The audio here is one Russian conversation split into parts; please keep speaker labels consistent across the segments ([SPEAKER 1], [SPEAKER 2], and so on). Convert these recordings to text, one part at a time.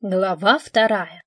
[SPEAKER 1] Глава вторая.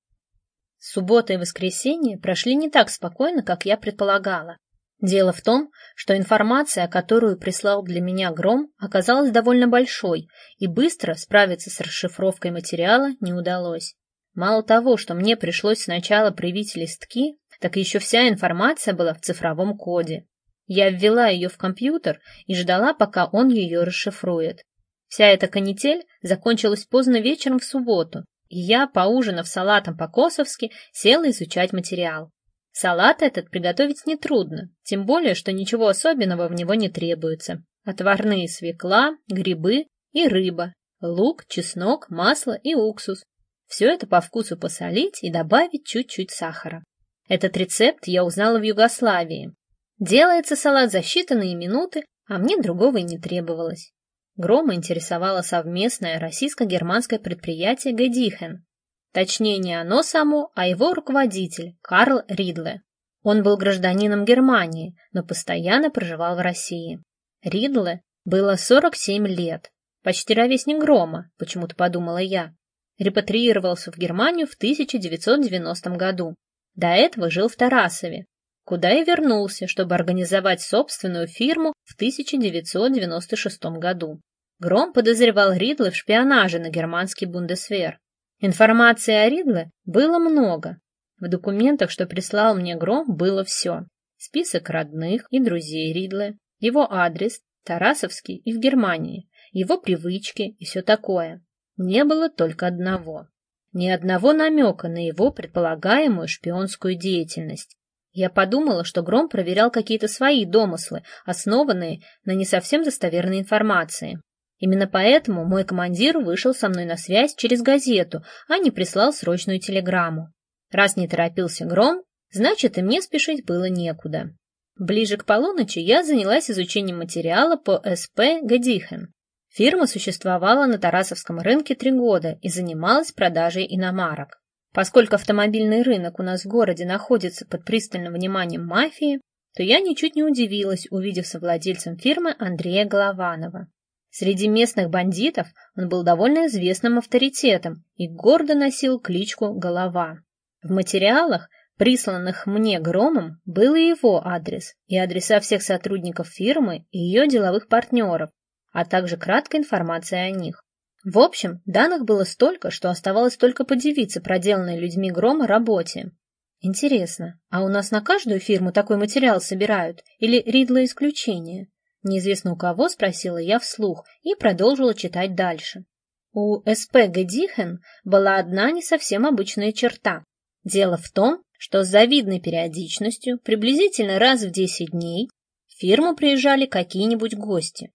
[SPEAKER 1] Суббота и воскресенье прошли не так спокойно, как я предполагала. Дело в том, что информация, которую прислал для меня Гром, оказалась довольно большой, и быстро справиться с расшифровкой материала не удалось. Мало того, что мне пришлось сначала привить листки, так еще вся информация была в цифровом коде. Я ввела ее в компьютер и ждала, пока он ее расшифрует. Вся эта канитель закончилась поздно вечером в субботу, и я, поужинав салатом по-косовски, села изучать материал. Салат этот приготовить нетрудно, тем более, что ничего особенного в него не требуется. Отварные свекла, грибы и рыба, лук, чеснок, масло и уксус. Все это по вкусу посолить и добавить чуть-чуть сахара. Этот рецепт я узнала в Югославии. Делается салат за считанные минуты, а мне другого и не требовалось. Грома интересовало совместное российско-германское предприятие «Гэдихен». Точнее, не оно само, а его руководитель Карл Ридле. Он был гражданином Германии, но постоянно проживал в России. Ридле было 47 лет, почти ровесник Грома, почему-то подумала я. Репатриировался в Германию в 1990 году. До этого жил в Тарасове, куда и вернулся, чтобы организовать собственную фирму в 1996 году. Гром подозревал Ридле в шпионаже на германский бундесвер. Информации о Ридле было много. В документах, что прислал мне Гром, было все. Список родных и друзей Ридле, его адрес, Тарасовский и в Германии, его привычки и все такое. Не было только одного. Ни одного намека на его предполагаемую шпионскую деятельность. Я подумала, что Гром проверял какие-то свои домыслы, основанные на не совсем достоверной информации. Именно поэтому мой командир вышел со мной на связь через газету, а не прислал срочную телеграмму. Раз не торопился Гром, значит и мне спешить было некуда. Ближе к полуночи я занялась изучением материала по СП «Гадихен». Фирма существовала на Тарасовском рынке три года и занималась продажей иномарок. Поскольку автомобильный рынок у нас в городе находится под пристальным вниманием мафии, то я ничуть не удивилась, увидев совладельцем фирмы Андрея Голованова. Среди местных бандитов он был довольно известным авторитетом и гордо носил кличку Голова. В материалах, присланных мне Громом, был и его адрес, и адреса всех сотрудников фирмы и ее деловых партнеров, а также краткая информация о них. В общем, данных было столько, что оставалось только подивиться проделанной людьми грома работе. Интересно, а у нас на каждую фирму такой материал собирают или Ридла исключение? Неизвестно у кого спросила я вслух и продолжила читать дальше. У СП Гэдихен была одна не совсем обычная черта. Дело в том, что с завидной периодичностью, приблизительно раз в 10 дней, в фирму приезжали какие-нибудь гости.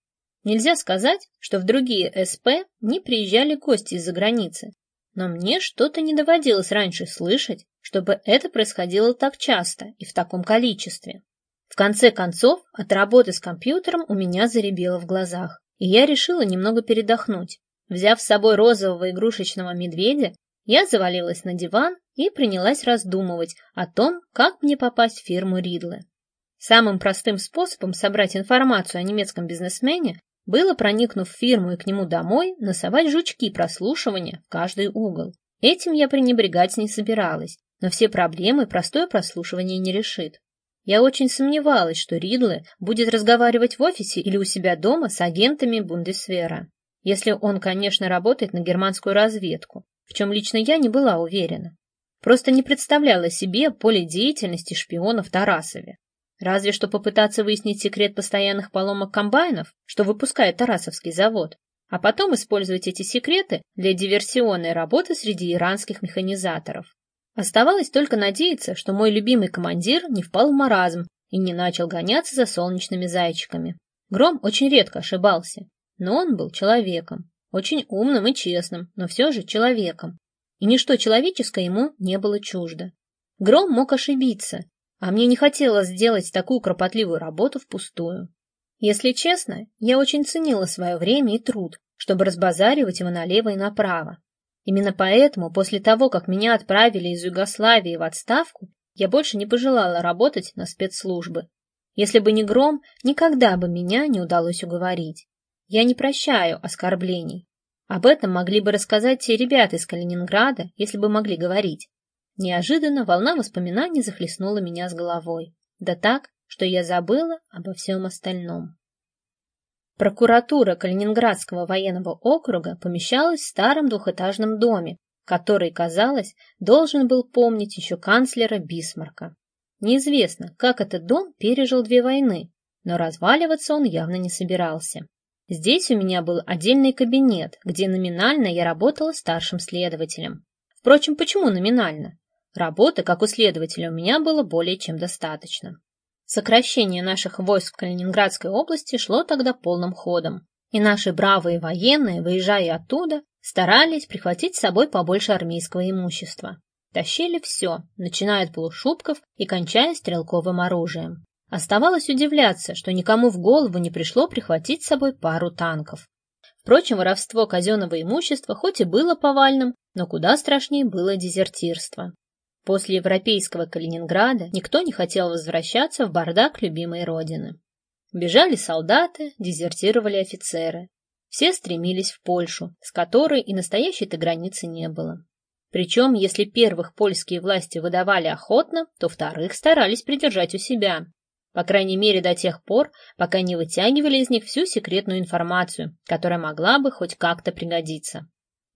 [SPEAKER 1] Нельзя сказать, что в другие СП не приезжали гости из-за границы, но мне что-то не доводилось раньше слышать, чтобы это происходило так часто и в таком количестве. В конце концов, от работы с компьютером у меня заребело в глазах, и я решила немного передохнуть. Взяв с собой розового игрушечного медведя, я завалилась на диван и принялась раздумывать о том, как мне попасть в фирму Ридле. Самым простым способом собрать информацию о немецком бизнесмене было, проникнув в фирму и к нему домой, носовать жучки прослушивания в каждый угол. Этим я пренебрегать не собиралась, но все проблемы простое прослушивание не решит. Я очень сомневалась, что Ридле будет разговаривать в офисе или у себя дома с агентами Бундесвера, если он, конечно, работает на германскую разведку, в чем лично я не была уверена. Просто не представляла себе поле деятельности шпионов в Тарасове. Разве что попытаться выяснить секрет постоянных поломок комбайнов, что выпускает Тарасовский завод, а потом использовать эти секреты для диверсионной работы среди иранских механизаторов. Оставалось только надеяться, что мой любимый командир не впал в маразм и не начал гоняться за солнечными зайчиками. Гром очень редко ошибался, но он был человеком, очень умным и честным, но все же человеком. И ничто человеческое ему не было чуждо. Гром мог ошибиться, а мне не хотелось сделать такую кропотливую работу впустую. Если честно, я очень ценила свое время и труд, чтобы разбазаривать его налево и направо. Именно поэтому, после того, как меня отправили из Югославии в отставку, я больше не пожелала работать на спецслужбы. Если бы не гром, никогда бы меня не удалось уговорить. Я не прощаю оскорблений. Об этом могли бы рассказать те ребята из Калининграда, если бы могли говорить. Неожиданно волна воспоминаний захлестнула меня с головой. Да так, что я забыла обо всем остальном. Прокуратура Калининградского военного округа помещалась в старом двухэтажном доме, который, казалось, должен был помнить еще канцлера Бисмарка. Неизвестно, как этот дом пережил две войны, но разваливаться он явно не собирался. Здесь у меня был отдельный кабинет, где номинально я работала старшим следователем. Впрочем, почему номинально? Работы, как у следователя, у меня было более чем достаточно. Сокращение наших войск в Калининградской области шло тогда полным ходом, и наши бравые военные, выезжая оттуда, старались прихватить с собой побольше армейского имущества. Тащили все, начиная от полушубков и кончая стрелковым оружием. Оставалось удивляться, что никому в голову не пришло прихватить с собой пару танков. Впрочем, воровство казенного имущества хоть и было повальным, но куда страшнее было дезертирство. После европейского Калининграда никто не хотел возвращаться в бардак любимой родины. Бежали солдаты, дезертировали офицеры. Все стремились в Польшу, с которой и настоящей-то границы не было. Причем, если первых польские власти выдавали охотно, то вторых старались придержать у себя. По крайней мере, до тех пор, пока не вытягивали из них всю секретную информацию, которая могла бы хоть как-то пригодиться.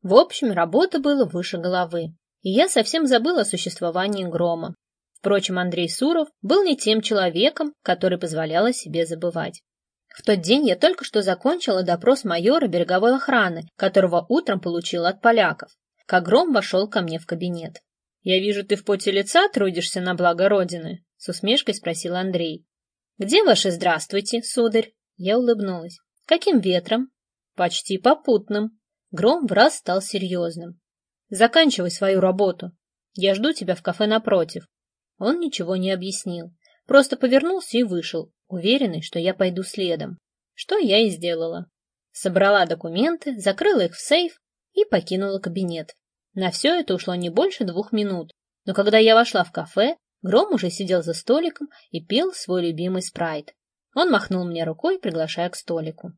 [SPEAKER 1] В общем, работа была выше головы и я совсем забыл о существовании грома. Впрочем, Андрей Суров был не тем человеком, который позволял о себе забывать. В тот день я только что закончила допрос майора береговой охраны, которого утром получила от поляков. Как гром вошел ко мне в кабинет. «Я вижу, ты в поте лица трудишься на благо Родины?» — с усмешкой спросил Андрей. «Где ваше здравствуйте, сударь?» Я улыбнулась. «Каким ветром?» «Почти попутным». Гром в раз стал серьезным. Заканчивай свою работу. Я жду тебя в кафе напротив. Он ничего не объяснил, просто повернулся и вышел, уверенный, что я пойду следом. Что я и сделала. Собрала документы, закрыла их в сейф и покинула кабинет. На все это ушло не больше двух минут, но когда я вошла в кафе, Гром уже сидел за столиком и пил свой любимый спрайт. Он махнул мне рукой, приглашая к столику.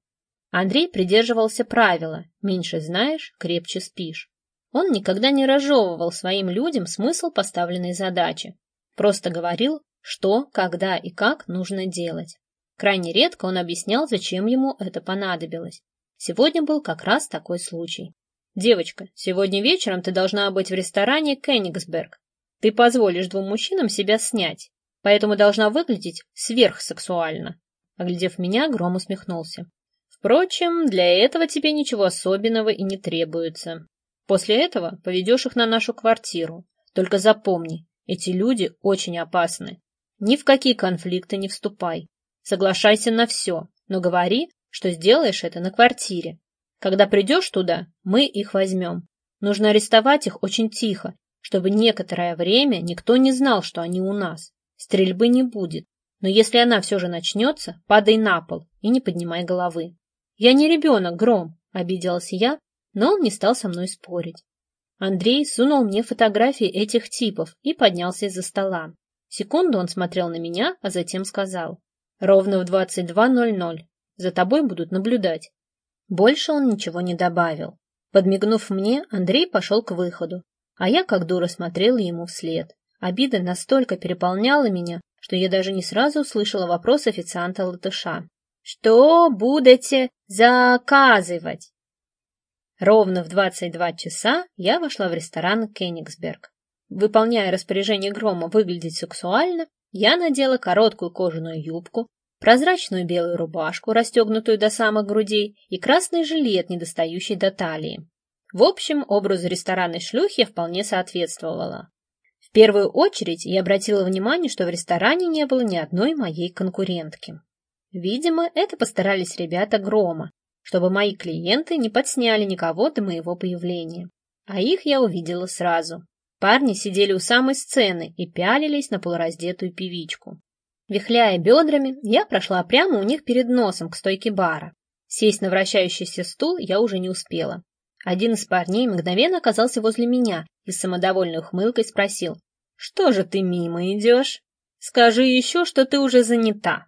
[SPEAKER 1] Андрей придерживался правила «меньше знаешь, крепче спишь». Он никогда не разжевывал своим людям смысл поставленной задачи, просто говорил, что, когда и как нужно делать. Крайне редко он объяснял, зачем ему это понадобилось. Сегодня был как раз такой случай. «Девочка, сегодня вечером ты должна быть в ресторане Кенигсберг. Ты позволишь двум мужчинам себя снять, поэтому должна выглядеть сверхсексуально». Оглядев меня, Гром усмехнулся. «Впрочем, для этого тебе ничего особенного и не требуется. После этого поведешь их на нашу квартиру. Только запомни, эти люди очень опасны. Ни в какие конфликты не вступай. Соглашайся на все, но говори, что сделаешь это на квартире. Когда придешь туда, мы их возьмем. Нужно арестовать их очень тихо, чтобы некоторое время никто не знал, что они у нас. Стрельбы не будет, но если она все же начнется, падай на пол и не поднимай головы. Я не ребенок, Гром, обиделась я, но он не стал со мной спорить. Андрей сунул мне фотографии этих типов и поднялся из-за стола. Секунду он смотрел на меня, а затем сказал. «Ровно в 22.00. За тобой будут наблюдать». Больше он ничего не добавил. Подмигнув мне, Андрей пошел к выходу, а я как дура смотрела ему вслед. Обида настолько переполняла меня, что я даже не сразу услышала вопрос официанта-латыша. «Что будете заказывать?» Ровно в 22 часа я вошла в ресторан «Кенигсберг». Выполняя распоряжение Грома выглядеть сексуально, я надела короткую кожаную юбку, прозрачную белую рубашку, расстегнутую до самых грудей, и красный жилет, недостающий до талии. В общем, образу ресторанной шлюхи вполне соответствовала. В первую очередь я обратила внимание, что в ресторане не было ни одной моей конкурентки. Видимо, это постарались ребята Грома, чтобы мои клиенты не подсняли никого до моего появления. А их я увидела сразу. Парни сидели у самой сцены и пялились на полураздетую певичку. Вихляя бедрами, я прошла прямо у них перед носом к стойке бара. Сесть на вращающийся стул я уже не успела. Один из парней мгновенно оказался возле меня и с самодовольной ухмылкой спросил, «Что же ты мимо идешь? Скажи еще, что ты уже занята».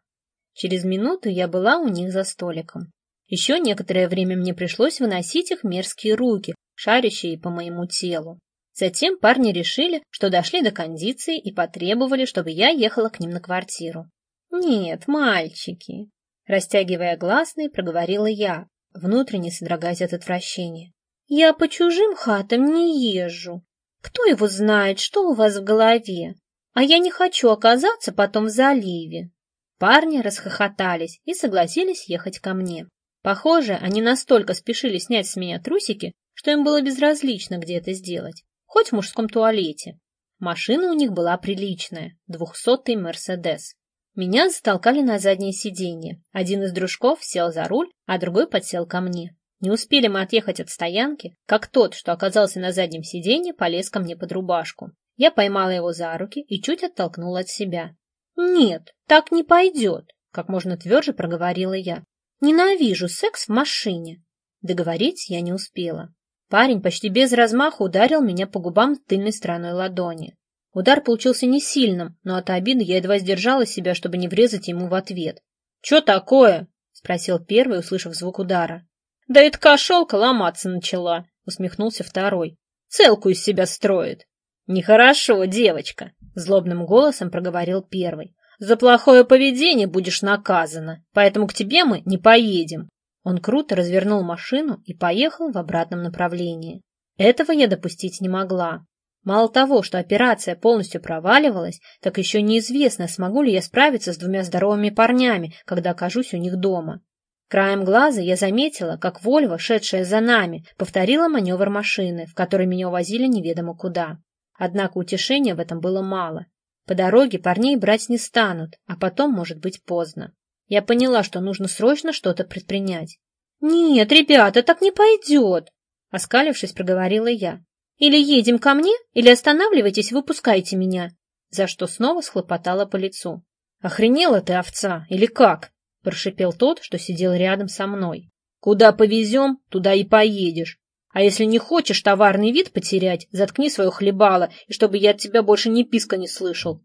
[SPEAKER 1] Через минуту я была у них за столиком. Еще некоторое время мне пришлось выносить их мерзкие руки, шарящие по моему телу. Затем парни решили, что дошли до кондиции и потребовали, чтобы я ехала к ним на квартиру. «Нет, мальчики!» Растягивая гласные, проговорила я, внутренне содрогаясь от отвращения. «Я по чужим хатам не езжу. Кто его знает, что у вас в голове? А я не хочу оказаться потом в заливе». Парни расхохотались и согласились ехать ко мне. Похоже, они настолько спешили снять с меня трусики, что им было безразлично, где это сделать хоть в мужском туалете. Машина у них была приличная, двухсотый Мерседес. Меня затолкали на заднее сиденье. Один из дружков сел за руль, а другой подсел ко мне. Не успели мы отъехать от стоянки, как тот, что оказался на заднем сиденье, полез ко мне под рубашку. Я поймала его за руки и чуть оттолкнула от себя. «Нет, так не пойдет», — как можно тверже проговорила я. «Ненавижу секс в машине». Договорить я не успела. Парень почти без размаха ударил меня по губам тыльной стороной ладони. Удар получился не сильным, но от обиды я едва сдержала себя, чтобы не врезать ему в ответ. «Че такое?» — спросил первый, услышав звук удара. «Да эта кошелка ломаться начала», — усмехнулся второй. «Целку из себя строит». «Нехорошо, девочка», — злобным голосом проговорил первый. «За плохое поведение будешь наказана, поэтому к тебе мы не поедем». Он круто развернул машину и поехал в обратном направлении. Этого я допустить не могла. Мало того, что операция полностью проваливалась, так еще неизвестно, смогу ли я справиться с двумя здоровыми парнями, когда окажусь у них дома. Краем глаза я заметила, как Вольва, шедшая за нами, повторила маневр машины, в которой меня увозили неведомо куда. Однако утешения в этом было мало. По дороге парней брать не станут, а потом может быть поздно. Я поняла, что нужно срочно что-то предпринять. «Нет, ребята, так не пойдет!» Оскалившись, проговорила я. «Или едем ко мне, или останавливайтесь, выпускайте меня!» За что снова схлопотала по лицу. «Охренела ты, овца, или как?» Прошипел тот, что сидел рядом со мной. «Куда повезем, туда и поедешь. А если не хочешь товарный вид потерять, заткни свое хлебало, и чтобы я от тебя больше ни писка не слышал».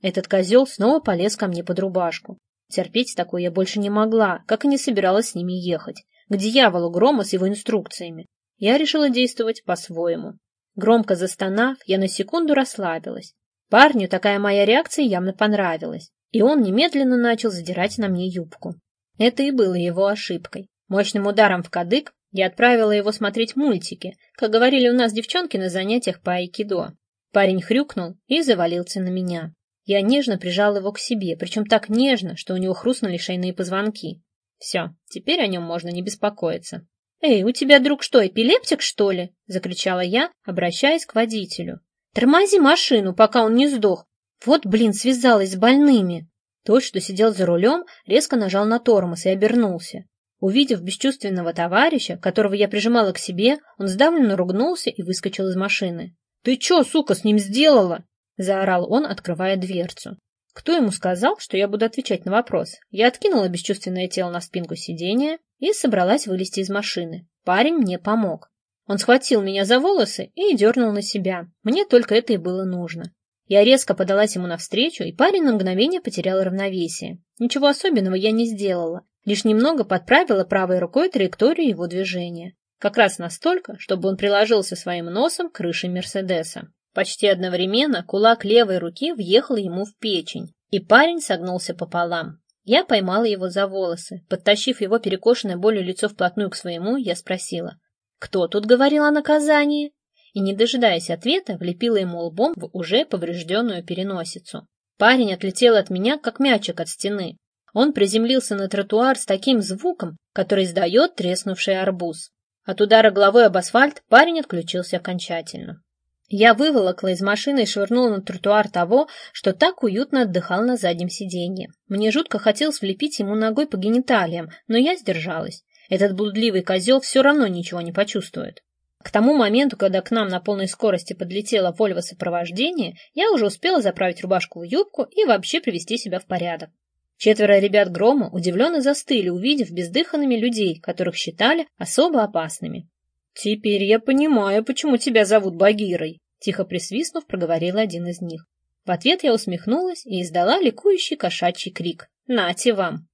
[SPEAKER 1] Этот козел снова полез ко мне под рубашку. Терпеть такое я больше не могла, как и не собиралась с ними ехать. К дьяволу грома с его инструкциями. Я решила действовать по-своему. Громко застонав, я на секунду расслабилась. Парню такая моя реакция явно понравилась, и он немедленно начал задирать на мне юбку. Это и было его ошибкой. Мощным ударом в кадык я отправила его смотреть мультики, как говорили у нас девчонки на занятиях по айкидо. Парень хрюкнул и завалился на меня. Я нежно прижал его к себе, причем так нежно, что у него хрустнули шейные позвонки. Все, теперь о нем можно не беспокоиться. «Эй, у тебя, друг, что, эпилептик, что ли?» — закричала я, обращаясь к водителю. «Тормози машину, пока он не сдох. Вот, блин, связалась с больными». Тот, что сидел за рулем, резко нажал на тормоз и обернулся. Увидев бесчувственного товарища, которого я прижимала к себе, он сдавленно ругнулся и выскочил из машины. «Ты чё, сука, с ним сделала?» — заорал он, открывая дверцу. Кто ему сказал, что я буду отвечать на вопрос? Я откинула бесчувственное тело на спинку сиденья и собралась вылезти из машины. Парень мне помог. Он схватил меня за волосы и дернул на себя. Мне только это и было нужно. Я резко подалась ему навстречу, и парень на мгновение потерял равновесие. Ничего особенного я не сделала, лишь немного подправила правой рукой траекторию его движения. Как раз настолько, чтобы он приложился своим носом к крыше Мерседеса. Почти одновременно кулак левой руки въехал ему в печень, и парень согнулся пополам. Я поймала его за волосы. Подтащив его перекошенное болью лицо вплотную к своему, я спросила, «Кто тут говорил о наказании?» И, не дожидаясь ответа, влепила ему лбом в уже поврежденную переносицу. Парень отлетел от меня, как мячик от стены. Он приземлился на тротуар с таким звуком, который издает треснувший арбуз. От удара головой об асфальт парень отключился окончательно. Я выволокла из машины и швырнула на тротуар того, что так уютно отдыхал на заднем сиденье. Мне жутко хотелось влепить ему ногой по гениталиям, но я сдержалась. Этот блудливый козел все равно ничего не почувствует. К тому моменту, когда к нам на полной скорости подлетела Вольво сопровождения, я уже успела заправить рубашку в юбку и вообще привести себя в порядок. Четверо ребят Грома удивленно застыли, увидев бездыханными людей, которых считали особо опасными. «Теперь я понимаю, почему тебя зовут Багирой», — тихо присвистнув, проговорил один из них. В ответ я усмехнулась и издала ликующий кошачий крик. «Нате вам!»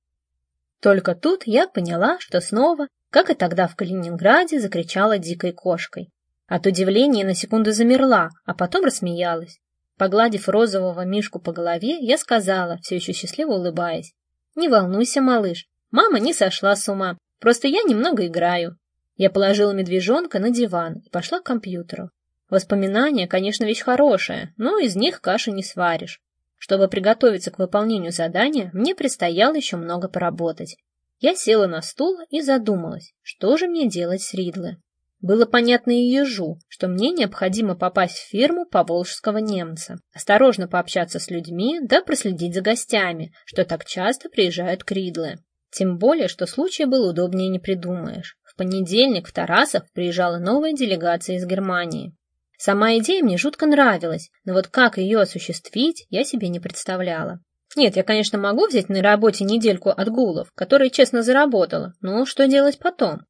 [SPEAKER 1] Только тут я поняла, что снова, как и тогда в Калининграде, закричала дикой кошкой. От удивления на секунду замерла, а потом рассмеялась. Погладив розового мишку по голове, я сказала, все еще счастливо улыбаясь. «Не волнуйся, малыш, мама не сошла с ума, просто я немного играю». Я положила медвежонка на диван и пошла к компьютеру. Воспоминания, конечно, вещь хорошая, но из них каши не сваришь. Чтобы приготовиться к выполнению задания, мне предстояло еще много поработать. Я села на стул и задумалась, что же мне делать с Ридлы. Было понятно и ежу, что мне необходимо попасть в фирму поволжского немца, осторожно пообщаться с людьми, да проследить за гостями, что так часто приезжают к Ридле. Тем более, что случай был удобнее не придумаешь. В понедельник в Тарасов приезжала новая делегация из Германии. Сама идея мне жутко нравилась, но вот как ее осуществить, я себе не представляла. Нет, я, конечно, могу взять на работе недельку отгулов, которые честно заработала, но что делать потом?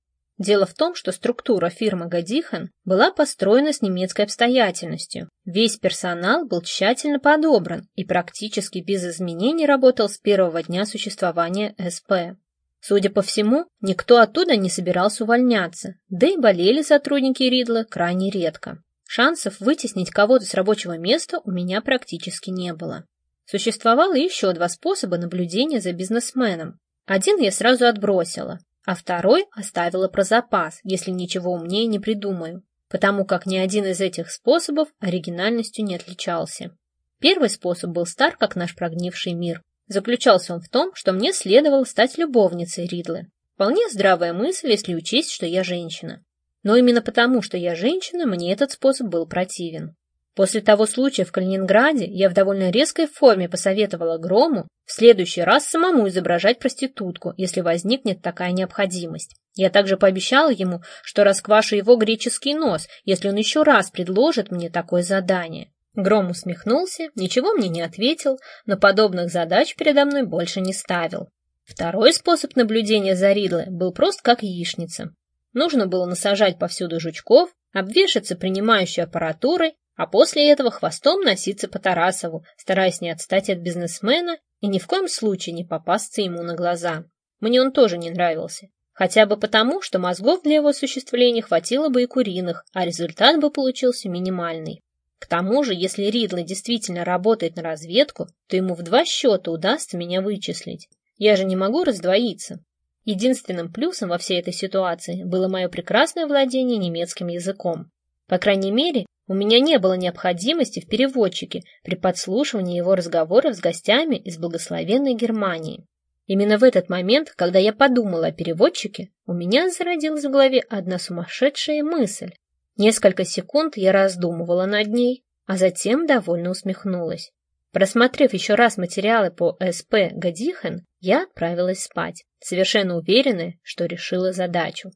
[SPEAKER 1] Дело в том, что структура фирмы Гадихан была построена с немецкой обстоятельностью. Весь персонал был тщательно подобран и практически без изменений работал с первого дня существования СП. Судя по всему, никто оттуда не собирался увольняться, да и болели сотрудники Ридла крайне редко. Шансов вытеснить кого-то с рабочего места у меня практически не было. Существовало еще два способа наблюдения за бизнесменом. Один я сразу отбросила, а второй оставила про запас, если ничего умнее не придумаю, потому как ни один из этих способов оригинальностью не отличался. Первый способ был стар, как наш прогнивший мир. Заключался он в том, что мне следовало стать любовницей Ридлы. Вполне здравая мысль, если учесть, что я женщина. Но именно потому, что я женщина, мне этот способ был противен. После того случая в Калининграде я в довольно резкой форме посоветовала Грому в следующий раз самому изображать проститутку, если возникнет такая необходимость. Я также пообещала ему, что расквашу его греческий нос, если он еще раз предложит мне такое задание. Гром усмехнулся, ничего мне не ответил, но подобных задач передо мной больше не ставил. Второй способ наблюдения за Ридлой был прост как яичница. Нужно было насажать повсюду жучков, обвешаться принимающей аппаратурой а после этого хвостом носиться по Тарасову, стараясь не отстать от бизнесмена и ни в коем случае не попасться ему на глаза. Мне он тоже не нравился. Хотя бы потому, что мозгов для его осуществления хватило бы и куриных, а результат бы получился минимальный. К тому же, если Ридли действительно работает на разведку, то ему в два счета удастся меня вычислить. Я же не могу раздвоиться. Единственным плюсом во всей этой ситуации было мое прекрасное владение немецким языком. По крайней мере, у меня не было необходимости в переводчике при подслушивании его разговоров с гостями из благословенной Германии. Именно в этот момент, когда я подумала о переводчике, у меня зародилась в голове одна сумасшедшая мысль. Несколько секунд я раздумывала над ней, а затем довольно усмехнулась. Просмотрев еще раз материалы по СП Гадихен, я отправилась спать, совершенно уверенная, что решила задачу.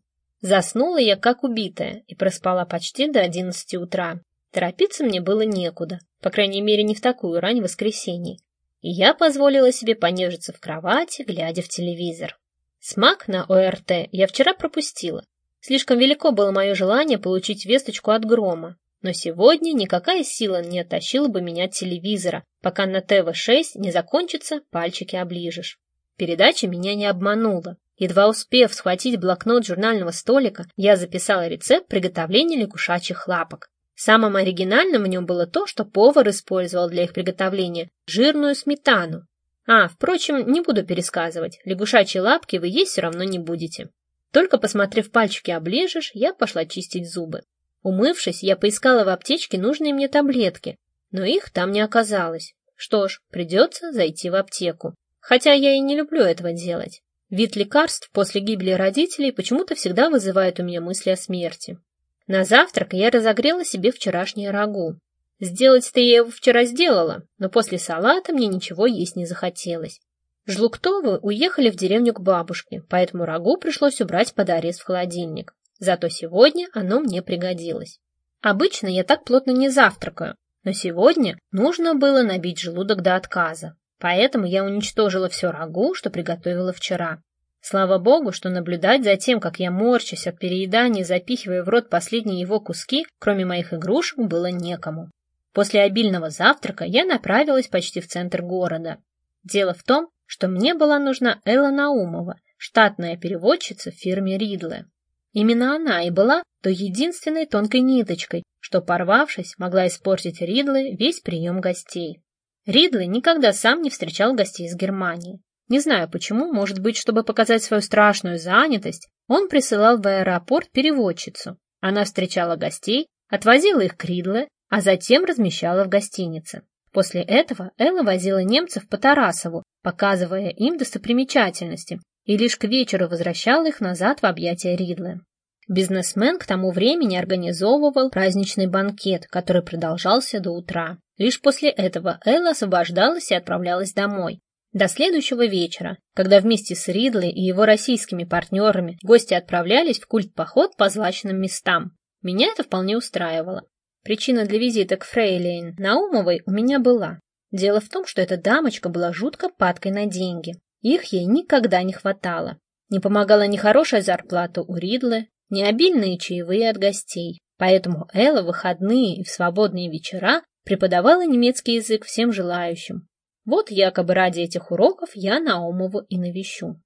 [SPEAKER 1] Заснула я как убитая и проспала почти до одиннадцати утра. Торопиться мне было некуда, по крайней мере, не в такую рань воскресенье. И я позволила себе понежиться в кровати, глядя в телевизор. Смак на ОРТ я вчера пропустила. Слишком велико было мое желание получить весточку от грома. Но сегодня никакая сила не оттащила бы меня от телевизора, пока на ТВ-6 не закончится, пальчики оближешь. Передача меня не обманула. Едва успев схватить блокнот журнального столика, я записала рецепт приготовления лягушачьих лапок. Самым оригинальным в нем было то, что повар использовал для их приготовления жирную сметану. А, впрочем, не буду пересказывать, лягушачьи лапки вы есть все равно не будете. Только посмотрев пальчики оближешь, я пошла чистить зубы. Умывшись, я поискала в аптечке нужные мне таблетки, но их там не оказалось. Что ж, придется зайти в аптеку. Хотя я и не люблю этого делать. Вид лекарств после гибели родителей почему-то всегда вызывает у меня мысли о смерти. На завтрак я разогрела себе вчерашнее рагу. Сделать-то я его вчера сделала, но после салата мне ничего есть не захотелось. Жлуктовы уехали в деревню к бабушке, поэтому рагу пришлось убрать под арест в холодильник. Зато сегодня оно мне пригодилось. Обычно я так плотно не завтракаю, но сегодня нужно было набить желудок до отказа. Поэтому я уничтожила все рагу, что приготовила вчера. Слава богу, что наблюдать за тем, как я морчусь от переедания, запихивая в рот последние его куски, кроме моих игрушек, было некому. После обильного завтрака я направилась почти в центр города. Дело в том, что мне была нужна Элла Наумова, штатная переводчица в фирме Ридле. Именно она и была той единственной тонкой ниточкой, что, порвавшись, могла испортить Ридле весь прием гостей. Ридле никогда сам не встречал гостей из Германии. Не знаю почему, может быть, чтобы показать свою страшную занятость, он присылал в аэропорт переводчицу. Она встречала гостей, отвозила их к Ридле, а затем размещала в гостинице. После этого Элла возила немцев по Тарасову, показывая им достопримечательности, и лишь к вечеру возвращала их назад в объятия Ридле. Бизнесмен к тому времени организовывал праздничный банкет, который продолжался до утра. Лишь после этого Элла освобождалась и отправлялась домой. До следующего вечера, когда вместе с Ридли и его российскими партнерами гости отправлялись в культ-поход по злачным местам. Меня это вполне устраивало. Причина для визита к Фрейлейн Наумовой у меня была. Дело в том, что эта дамочка была жутко падкой на деньги. Их ей никогда не хватало. Не помогала ни хорошая зарплата у Ридлы, ни обильные чаевые от гостей. Поэтому Элла в выходные и в свободные вечера преподавала немецкий язык всем желающим. Вот якобы ради этих уроков я Наумову и навещу.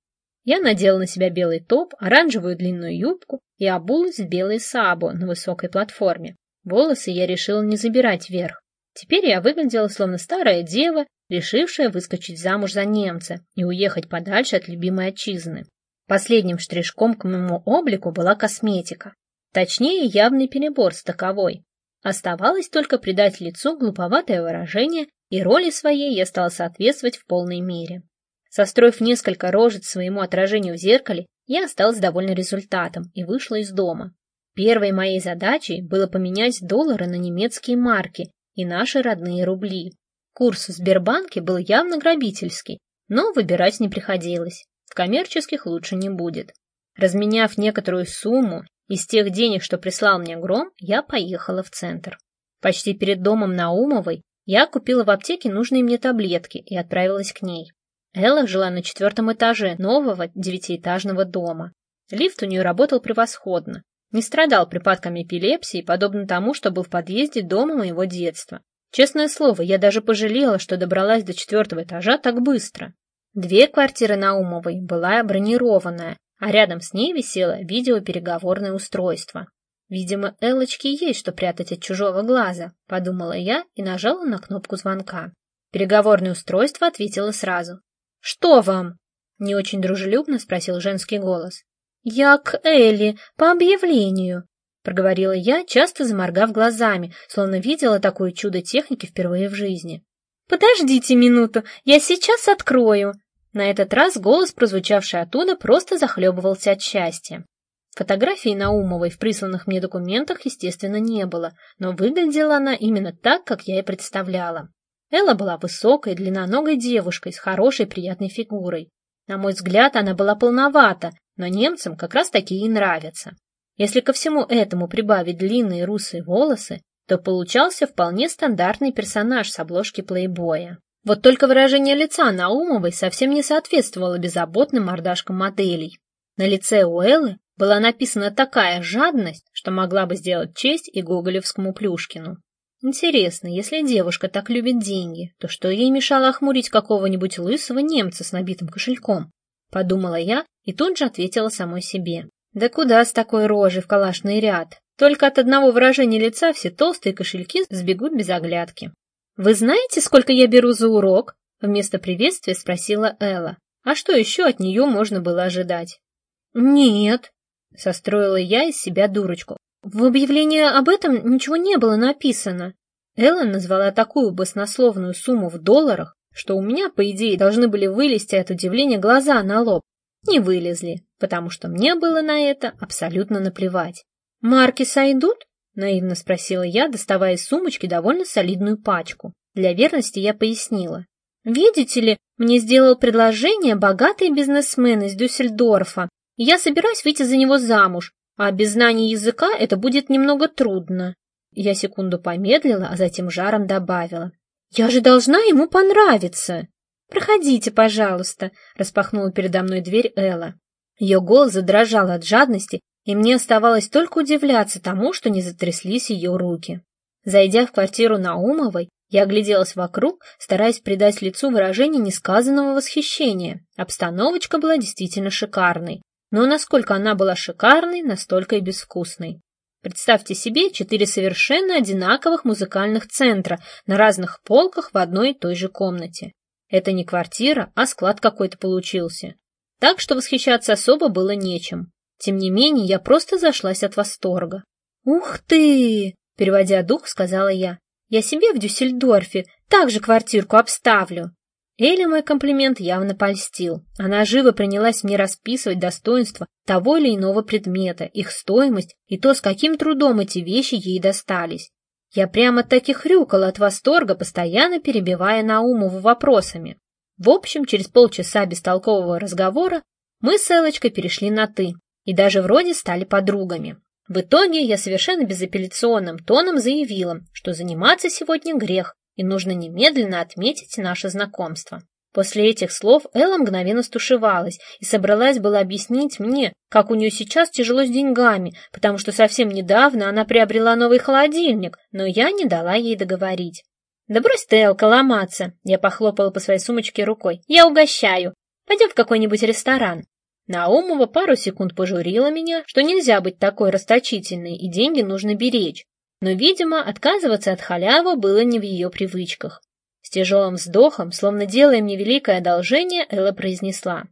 [SPEAKER 1] Я надела на себя белый топ, оранжевую длинную юбку и обулась в белый сабо на высокой платформе. Волосы я решила не забирать вверх. Теперь я выглядела словно старая дева, решившая выскочить замуж за немца и уехать подальше от любимой отчизны. Последним штришком к моему облику была косметика. Точнее, явный перебор с таковой. Оставалось только придать лицу глуповатое выражение, и роли своей я стала соответствовать в полной мере. Состроив несколько рожец своему отражению в зеркале, я осталась довольна результатом и вышла из дома. Первой моей задачей было поменять доллары на немецкие марки и наши родные рубли. Курс в Сбербанке был явно грабительский, но выбирать не приходилось. В коммерческих лучше не будет. Разменяв некоторую сумму из тех денег, что прислал мне Гром, я поехала в центр. Почти перед домом Наумовой я купила в аптеке нужные мне таблетки и отправилась к ней. Элла жила на четвертом этаже нового девятиэтажного дома. Лифт у нее работал превосходно. Не страдал припадками эпилепсии, подобно тому, что был в подъезде дома моего детства. Честное слово, я даже пожалела, что добралась до четвертого этажа так быстро. Дверь квартиры Наумовой была бронированная, а рядом с ней висело видеопереговорное устройство. Видимо, Эллочке есть что прятать от чужого глаза, подумала я и нажала на кнопку звонка. Переговорное устройство ответило сразу. «Что вам?» — не очень дружелюбно спросил женский голос. «Я к Элли, по объявлению», — проговорила я, часто заморгав глазами, словно видела такое чудо техники впервые в жизни. «Подождите минуту, я сейчас открою!» На этот раз голос, прозвучавший оттуда, просто захлебывался от счастья. Фотографии Наумовой в присланных мне документах, естественно, не было, но выглядела она именно так, как я и представляла. Элла была высокой, длинноногой девушкой с хорошей приятной фигурой. На мой взгляд, она была полновата, но немцам как раз такие и нравятся. Если ко всему этому прибавить длинные русые волосы, то получался вполне стандартный персонаж с обложки плейбоя. Вот только выражение лица Наумовой совсем не соответствовало беззаботным мордашкам моделей. На лице у Эллы была написана такая жадность, что могла бы сделать честь и гоголевскому Плюшкину. Интересно, если девушка так любит деньги, то что ей мешало охмурить какого-нибудь лысого немца с набитым кошельком? Подумала я и тут же ответила самой себе. Да куда с такой рожей в калашный ряд? Только от одного выражения лица все толстые кошельки сбегут без оглядки. «Вы знаете, сколько я беру за урок?» Вместо приветствия спросила Элла. А что еще от нее можно было ожидать? «Нет», — состроила я из себя дурочку. «В объявлении об этом ничего не было написано». Элла назвала такую баснословную сумму в долларах, что у меня, по идее, должны были вылезти от удивления глаза на лоб. Не вылезли, потому что мне было на это абсолютно наплевать. «Марки сойдут?» — наивно спросила я, доставая из сумочки довольно солидную пачку. Для верности я пояснила. «Видите ли, мне сделал предложение богатый бизнесмен из Дюссельдорфа, я собираюсь выйти за него замуж, а без знания языка это будет немного трудно». Я секунду помедлила, а затем жаром добавила. «Я же должна ему понравиться!» «Проходите, пожалуйста», — распахнула передо мной дверь Элла. Ее голос задрожал от жадности, и мне оставалось только удивляться тому, что не затряслись ее руки. Зайдя в квартиру Наумовой, Я огляделась вокруг, стараясь придать лицу выражение несказанного восхищения. Обстановочка была действительно шикарной. Но насколько она была шикарной, настолько и безвкусной. Представьте себе четыре совершенно одинаковых музыкальных центра на разных полках в одной и той же комнате. Это не квартира, а склад какой-то получился. Так что восхищаться особо было нечем. Тем не менее, я просто зашлась от восторга. «Ух ты!» — переводя дух, сказала я. «Я себе в Дюссельдорфе также квартирку обставлю». Эли мой комплимент явно польстил. Она живо принялась мне расписывать достоинства того или иного предмета, их стоимость и то, с каким трудом эти вещи ей достались. Я прямо-таки хрюкала от восторга, постоянно перебивая Наумову вопросами. В общем, через полчаса бестолкового разговора мы с Элочкой перешли на «ты» и даже вроде стали подругами. В итоге я совершенно безапелляционным тоном заявила, что заниматься сегодня грех, и нужно немедленно отметить наше знакомство. После этих слов Элла мгновенно стушевалась и собралась было объяснить мне, как у нее сейчас тяжело с деньгами, потому что совсем недавно она приобрела новый холодильник, но я не дала ей договорить. «Да брось ты, Элка, ломаться!» Я похлопала по своей сумочке рукой. «Я угощаю. Пойдем в какой-нибудь ресторан». Наумова пару секунд пожурила меня, что нельзя быть такой расточительной и деньги нужно беречь, но, видимо, отказываться от халявы было не в ее привычках. С тяжелым вздохом, словно делая мне великое одолжение, Элла произнесла.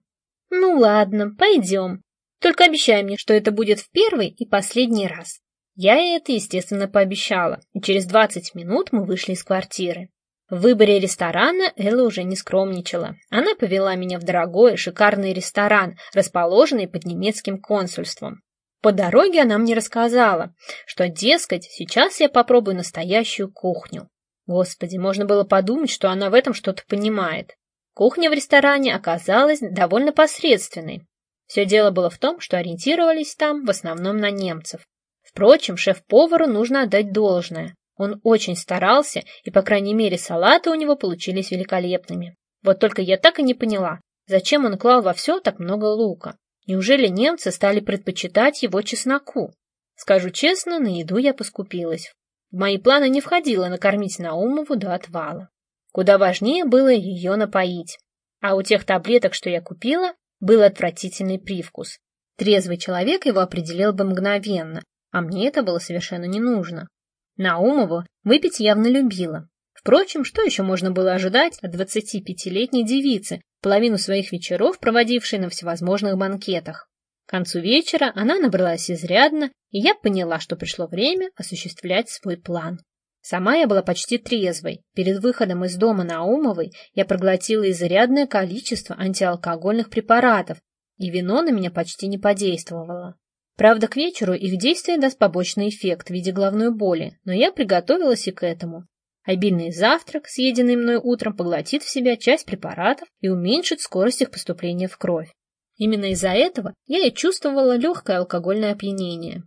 [SPEAKER 1] «Ну ладно, пойдем. Только обещай мне, что это будет в первый и последний раз». Я ей это, естественно, пообещала, и через двадцать минут мы вышли из квартиры. В выборе ресторана Элла уже не скромничала. Она повела меня в дорогой, шикарный ресторан, расположенный под немецким консульством. По дороге она мне рассказала, что, дескать, сейчас я попробую настоящую кухню. Господи, можно было подумать, что она в этом что-то понимает. Кухня в ресторане оказалась довольно посредственной. Все дело было в том, что ориентировались там в основном на немцев. Впрочем, шеф-повару нужно отдать должное. Он очень старался, и, по крайней мере, салаты у него получились великолепными. Вот только я так и не поняла, зачем он клал во все так много лука. Неужели немцы стали предпочитать его чесноку? Скажу честно, на еду я поскупилась. В мои планы не входило накормить Наумову до отвала. Куда важнее было ее напоить. А у тех таблеток, что я купила, был отвратительный привкус. Трезвый человек его определил бы мгновенно, а мне это было совершенно не нужно. Наумову выпить явно любила. Впрочем, что еще можно было ожидать от 25-летней девицы, половину своих вечеров проводившей на всевозможных банкетах. К концу вечера она набралась изрядно, и я поняла, что пришло время осуществлять свой план. Сама я была почти трезвой. Перед выходом из дома Наумовой я проглотила изрядное количество антиалкогольных препаратов, и вино на меня почти не подействовало. Правда, к вечеру их действие даст побочный эффект в виде головной боли, но я приготовилась и к этому. Обильный завтрак, съеденный мной утром, поглотит в себя часть препаратов и уменьшит скорость их поступления в кровь. Именно из-за этого я и чувствовала легкое алкогольное опьянение.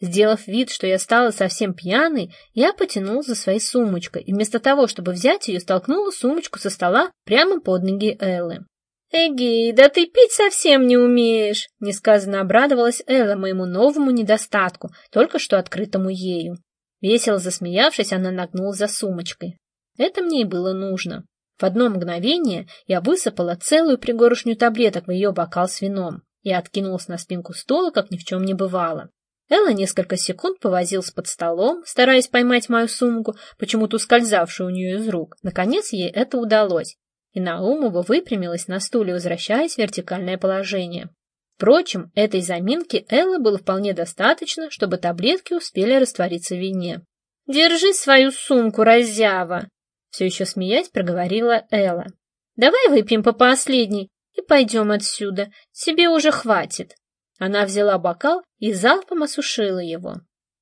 [SPEAKER 1] Сделав вид, что я стала совсем пьяной, я потянула за своей сумочкой и вместо того, чтобы взять ее, столкнула сумочку со стола прямо под ноги Эллы. «Эгей, да ты пить совсем не умеешь!» — несказанно обрадовалась Элла моему новому недостатку, только что открытому ею. Весело засмеявшись, она нагнулась за сумочкой. Это мне и было нужно. В одно мгновение я высыпала целую пригоршню таблеток в ее бокал с вином и откинулась на спинку стула, как ни в чем не бывало. Элла несколько секунд повозилась под столом, стараясь поймать мою сумку, почему-то ускользавшую у нее из рук. Наконец ей это удалось, и Наумова выпрямилась на стуле, возвращаясь в вертикальное положение. Впрочем, этой заминки Эллы было вполне достаточно, чтобы таблетки успели раствориться в вине. «Держи свою сумку, разява!» Все еще смеясь, проговорила Элла. «Давай выпьем по последней и пойдем отсюда. Тебе уже хватит». Она взяла бокал и залпом осушила его.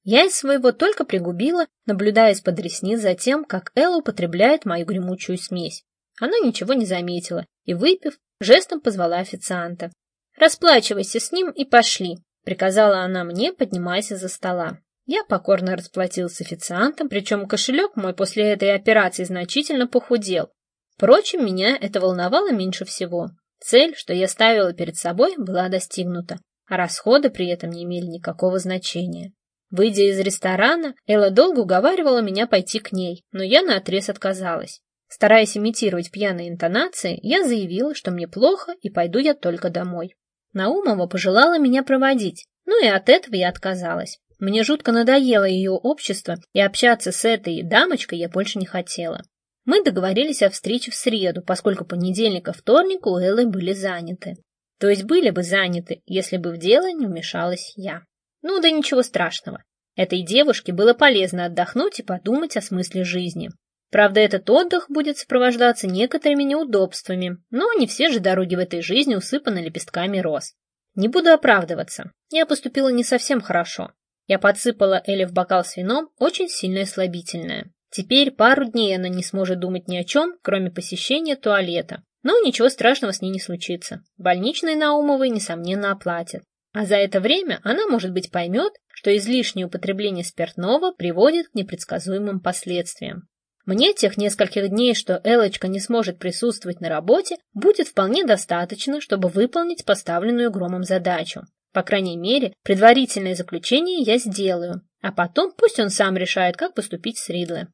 [SPEAKER 1] Я из своего только пригубила, наблюдая из-под ресниц за тем, как Элла употребляет мою гремучую смесь. Она ничего не заметила и, выпив, жестом позвала официанта. «Расплачивайся с ним и пошли», — приказала она мне, поднимаясь из-за стола. Я покорно расплатился с официантом, причем кошелек мой после этой операции значительно похудел. Впрочем, меня это волновало меньше всего. Цель, что я ставила перед собой, была достигнута, а расходы при этом не имели никакого значения. Выйдя из ресторана, Элла долго уговаривала меня пойти к ней, но я наотрез отказалась. Стараясь имитировать пьяные интонации, я заявила, что мне плохо и пойду я только домой. Наумова пожелала меня проводить, ну и от этого я отказалась. Мне жутко надоело ее общество, и общаться с этой дамочкой я больше не хотела. Мы договорились о встрече в среду, поскольку понедельник и вторник у Эллы были заняты. То есть были бы заняты, если бы в дело не вмешалась я. Ну да ничего страшного. Этой девушке было полезно отдохнуть и подумать о смысле жизни. Правда, этот отдых будет сопровождаться некоторыми неудобствами, но не все же дороги в этой жизни усыпаны лепестками роз. Не буду оправдываться. Я поступила не совсем хорошо. Я подсыпала Элли в бокал с вином очень сильное слабительное. Теперь пару дней она не сможет думать ни о чем, кроме посещения туалета. Но ничего страшного с ней не случится. Больничные Наумовой, несомненно, оплатят. А за это время она, может быть, поймет, что излишнее употребление спиртного приводит к непредсказуемым последствиям. Мне тех нескольких дней, что Элочка не сможет присутствовать на работе, будет вполне достаточно, чтобы выполнить поставленную громом задачу. По крайней мере, предварительное заключение я сделаю, а потом пусть он сам решает, как поступить с Ридле.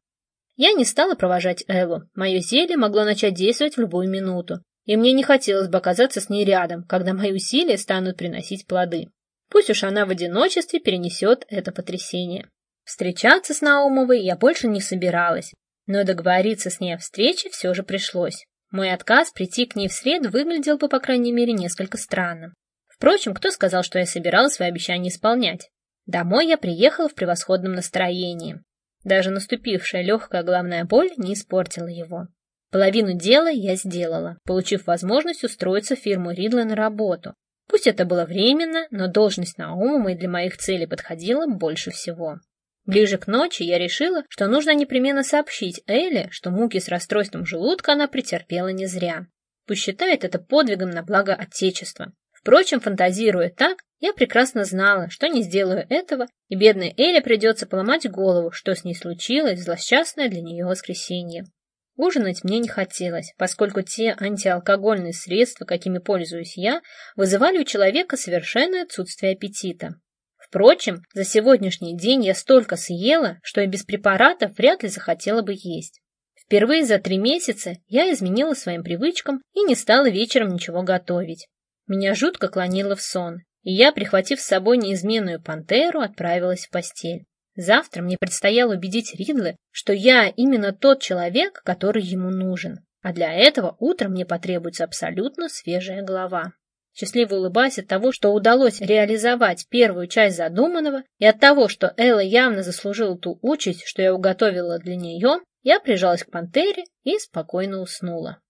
[SPEAKER 1] Я не стала провожать Эллу. Мое зелье могло начать действовать в любую минуту, и мне не хотелось бы оказаться с ней рядом, когда мои усилия станут приносить плоды. Пусть уж она в одиночестве перенесет это потрясение. Встречаться с Наумовой я больше не собиралась, но договориться с ней о встрече все же пришлось. Мой отказ прийти к ней в среду выглядел бы, по крайней мере, несколько странно. Впрочем, кто сказал, что я собиралась свои обещания исполнять? Домой я приехала в превосходном настроении. Даже наступившая легкая головная боль не испортила его. Половину дела я сделала, получив возможность устроиться в фирму Ридла на работу. Пусть это было временно, но должность Наумовой для моих целей подходила больше всего. Ближе к ночи я решила, что нужно непременно сообщить Элле, что муки с расстройством желудка она претерпела не зря. Пусть считает это подвигом на благо Отечества. Впрочем, фантазируя так, я прекрасно знала, что не сделаю этого, и бедной Элле придется поломать голову, что с ней случилось в злосчастное для нее воскресенье. Ужинать мне не хотелось, поскольку те антиалкогольные средства, какими пользуюсь я, вызывали у человека совершенное отсутствие аппетита. Впрочем, за сегодняшний день я столько съела, что и без препаратов вряд ли захотела бы есть. Впервые за три месяца я изменила своим привычкам и не стала вечером ничего готовить. Меня жутко клонило в сон, и я, прихватив с собой неизменную пантеру, отправилась в постель. Завтра мне предстояло убедить Ридла, что я именно тот человек, который ему нужен. А для этого утром мне потребуется абсолютно свежая голова. Счастливо улыбаясь от того, что удалось реализовать первую часть задуманного, и от того, что Элла явно заслужила ту участь, что я уготовила для нее, я прижалась к пантере и спокойно уснула.